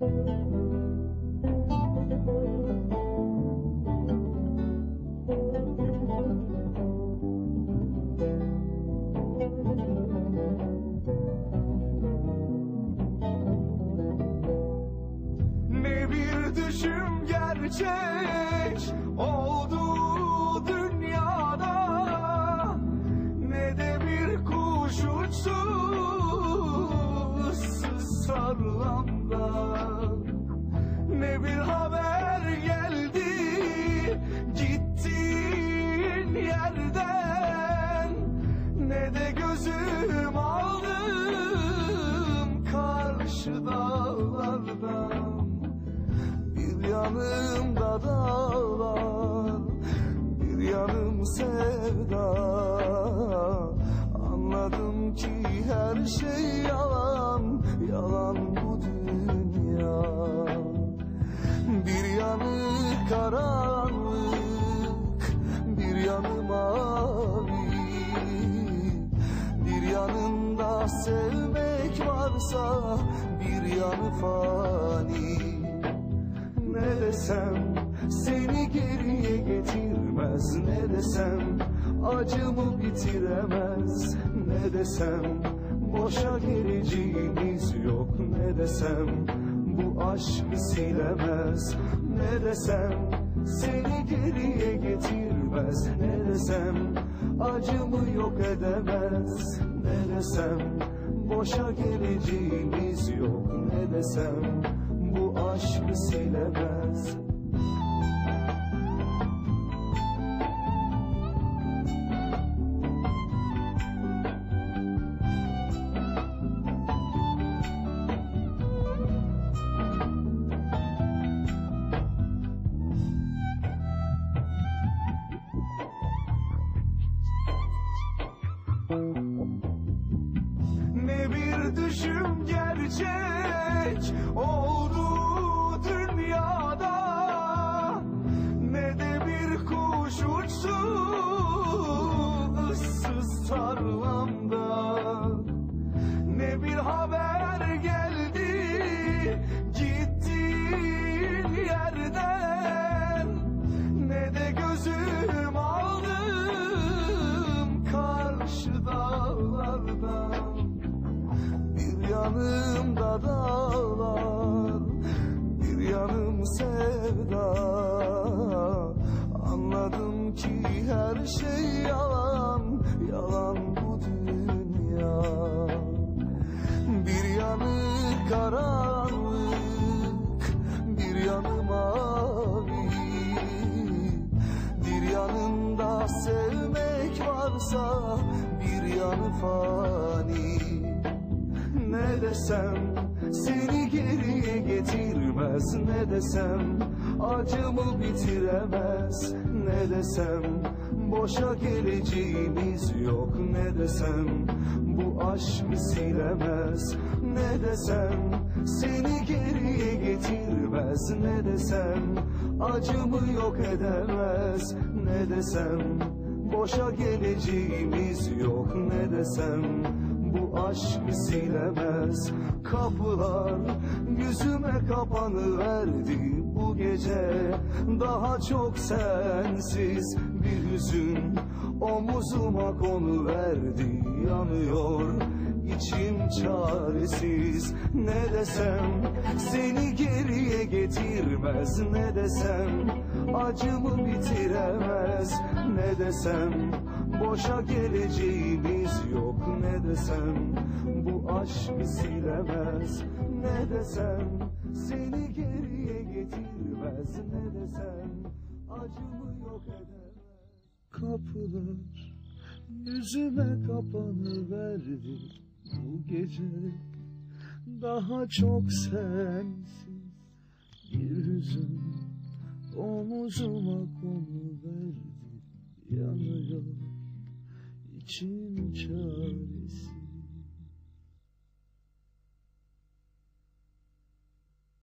Ne bir düşüm gerçek oldu dünyada Ne de bir kuş uçtu ıssız yanımda dağlar, bir yanım sevda. Anladım ki her şey yalan, yalan bu dünya. Bir yanı karanlık, bir yanı mavi. Bir yanında sevmek varsa, bir yanı fani. Ne desem seni geriye getirmez. Ne desem acımı bitiremez. Ne desem boşa geleceğimiz yok. Ne desem bu aşkı silemez. Ne desem seni geriye getirmez. Ne desem acımı yok edemez. Ne desem boşa geleceğimiz yok. Ne desem aşkı silemez Ne bir düşüm gerçek oldu tarlamda Ne bir haber geldi gittiğin yerden Ne de gözüm aldım karşı dağlardan bir yanımda dağlar, bir yanım sevda. Anladım ki her şey yalan, yanı fani. Ne desem seni geriye getirmez Ne desem acımı bitiremez Ne desem boşa geleceğimiz yok Ne desem bu aşkı silemez Ne desem seni geriye getirmez Ne desem acımı yok edemez Ne desem boşa geleceğimiz yok Ne desem bu aşkı silemez. Kapılar yüzüme kapanıverdi bu gece. Daha çok sensiz bir hüzün omuzuma konuverdi Yanıyor içim çaresiz. Ne desem seni geriye getirmez. Ne desem acımı bitiremez. Ne desem boşa geleceğimiz yok. Ne desem bu aşkı silemez. Ne desem seni geriye getirmez. Ne desem acımı yok edemez. Kapılar yüzüme kapanıverdi bu gece Daha çok sensiz bir hüzün omuzuma konuverdi Yanıyor içim çaresiz